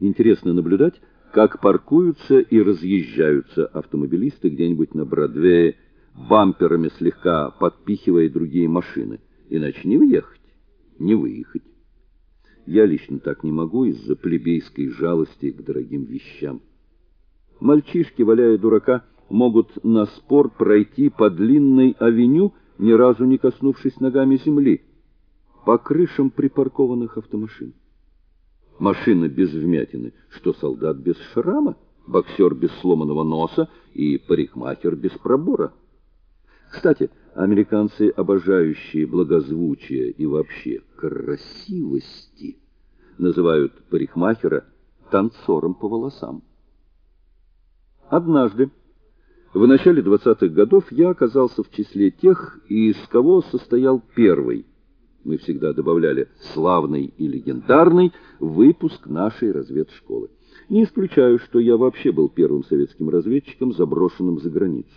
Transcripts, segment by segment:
Интересно наблюдать, как паркуются и разъезжаются автомобилисты где-нибудь на Бродвее, бамперами слегка подпихивая другие машины. Иначе не въехать, не выехать. Я лично так не могу из-за плебейской жалости к дорогим вещам. Мальчишки, валяя дурака, могут на спор пройти по длинной авеню, ни разу не коснувшись ногами земли, по крышам припаркованных автомашин. Машина без вмятины, что солдат без шрама, боксер без сломанного носа и парикмахер без пробора. Кстати, американцы, обожающие благозвучие и вообще красивости, называют парикмахера танцором по волосам. Однажды, в начале 20-х годов, я оказался в числе тех, из кого состоял первый, мы всегда добавляли славный и легендарный выпуск нашей разведшколы. Не исключаю, что я вообще был первым советским разведчиком, заброшенным за границу.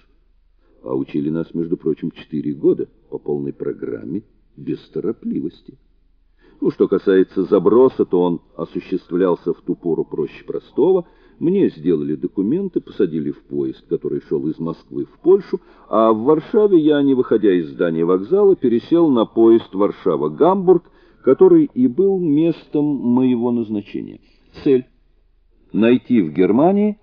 А учили нас, между прочим, четыре года по полной программе, без торопливости. Ну, что касается заброса, то он осуществлялся в ту пору проще простого. Мне сделали документы, посадили в поезд, который шел из Москвы в Польшу, а в Варшаве я, не выходя из здания вокзала, пересел на поезд Варшава-Гамбург, который и был местом моего назначения. Цель — найти в Германии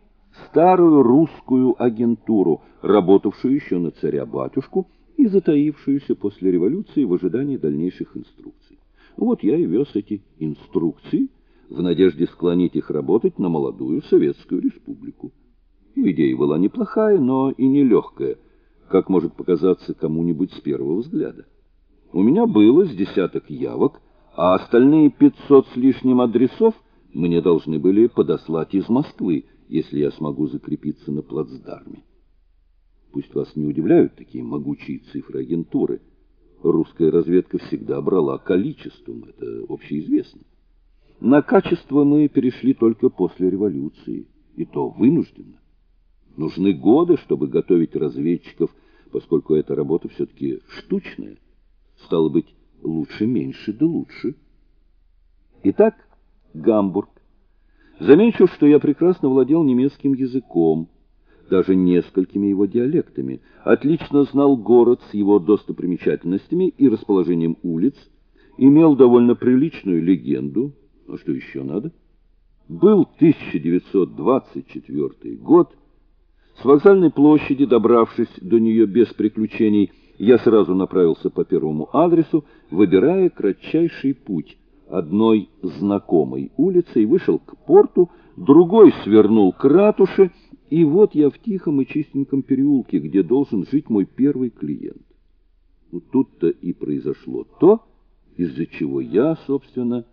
старую русскую агентуру, работавшую еще на царя-батюшку и затаившуюся после революции в ожидании дальнейших инструкций. Вот я и вез эти инструкции в надежде склонить их работать на молодую Советскую Республику. Идея была неплохая, но и нелегкая, как может показаться кому-нибудь с первого взгляда. У меня было с десяток явок, а остальные 500 с лишним адресов мне должны были подослать из Москвы, если я смогу закрепиться на плацдарме. Пусть вас не удивляют такие могучие цифры агентуры. Русская разведка всегда брала количеством, это общеизвестно. На качество мы перешли только после революции, и то вынужденно. Нужны годы, чтобы готовить разведчиков, поскольку эта работа все-таки штучная. Стало быть, лучше меньше да лучше. Итак, Гамбург. Замечу, что я прекрасно владел немецким языком, даже несколькими его диалектами, отлично знал город с его достопримечательностями и расположением улиц, имел довольно приличную легенду, а что еще надо? Был 1924 год, с вокзальной площади, добравшись до нее без приключений, я сразу направился по первому адресу, выбирая кратчайший путь. Одной знакомой улицей вышел к порту, другой свернул к ратуше, и вот я в тихом и чистеньком переулке, где должен жить мой первый клиент. Ну, тут-то и произошло то, из-за чего я, собственно,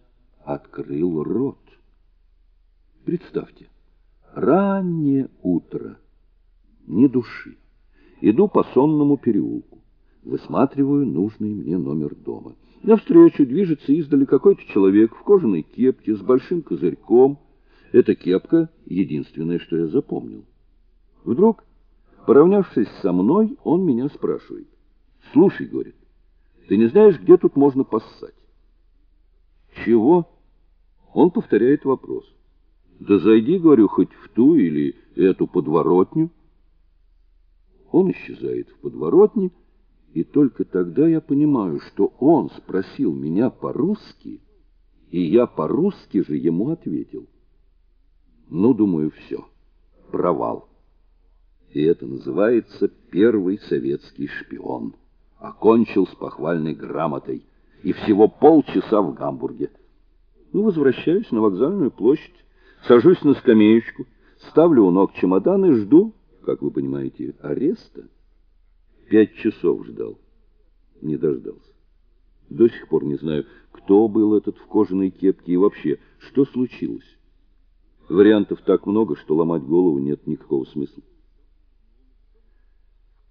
открыл рот. Представьте, раннее утро, ни души. Иду по сонному переулку, высматриваю нужный мне номер дома. Навстречу движется издали какой-то человек в кожаной кепке с большим козырьком. Эта кепка — единственное, что я запомнил. Вдруг, поравнявшись со мной, он меня спрашивает. «Слушай, — говорит, — ты не знаешь, где тут можно поссать?» «Чего?» Он повторяет вопрос. «Да зайди, — говорю, — хоть в ту или эту подворотню». Он исчезает в подворотне, и только тогда я понимаю, что он спросил меня по-русски, и я по-русски же ему ответил. Ну, думаю, все, провал. И это называется первый советский шпион. Окончил с похвальной грамотой. И всего полчаса в Гамбурге. Ну, возвращаюсь на вокзальную площадь, сажусь на скамеечку, ставлю у ног чемодан и жду, как вы понимаете, ареста. Пять часов ждал, не дождался. До сих пор не знаю, кто был этот в кожаной кепке и вообще, что случилось. Вариантов так много, что ломать голову нет никакого смысла.